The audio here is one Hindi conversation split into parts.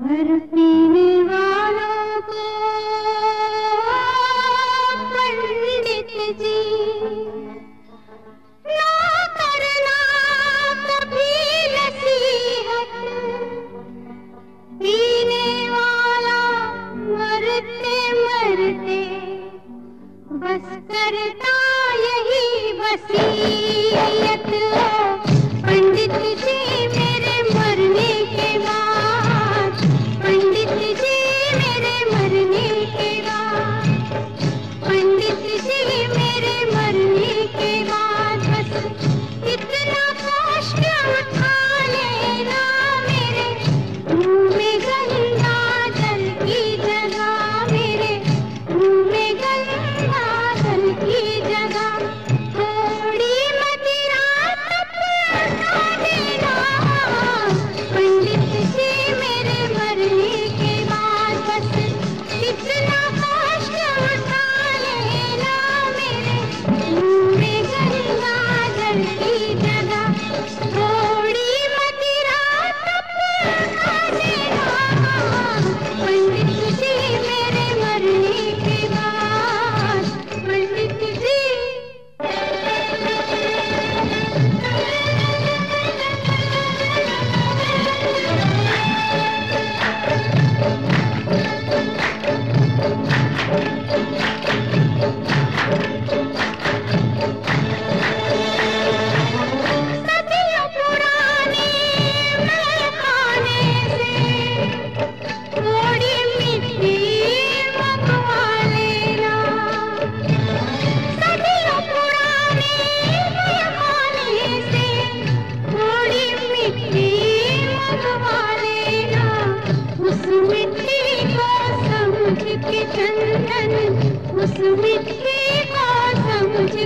पीने वालों को पंडित जी, ना करना कभी नसीहत। पीने वाला मरते मरते बस करता यही वसीयत।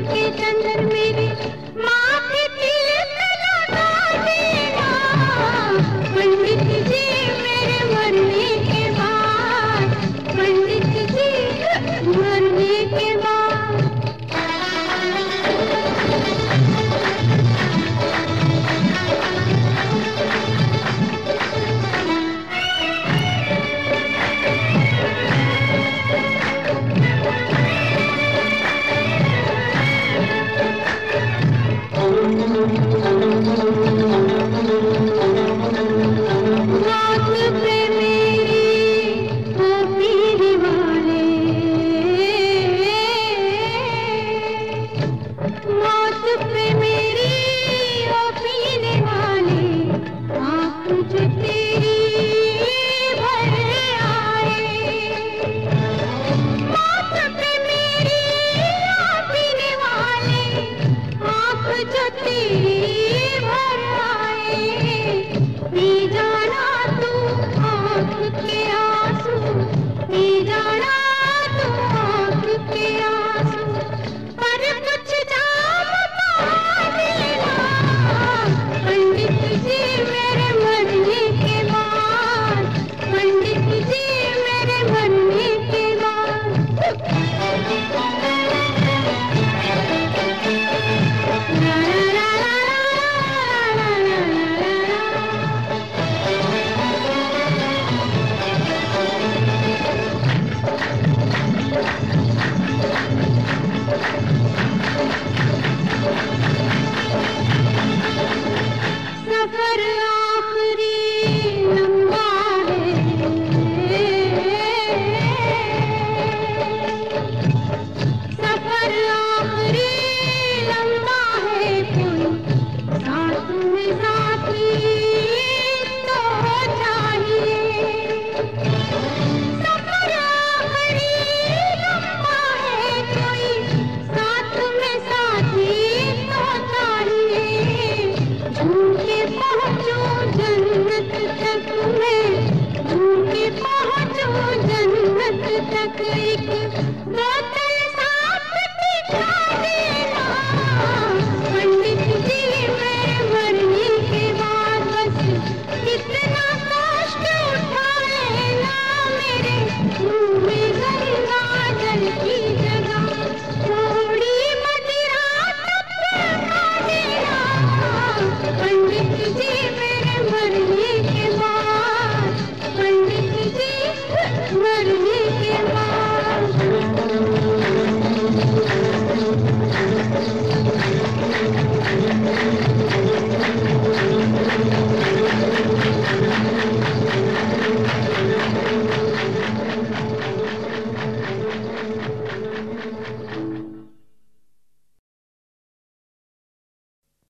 के चंदन मेरे माथे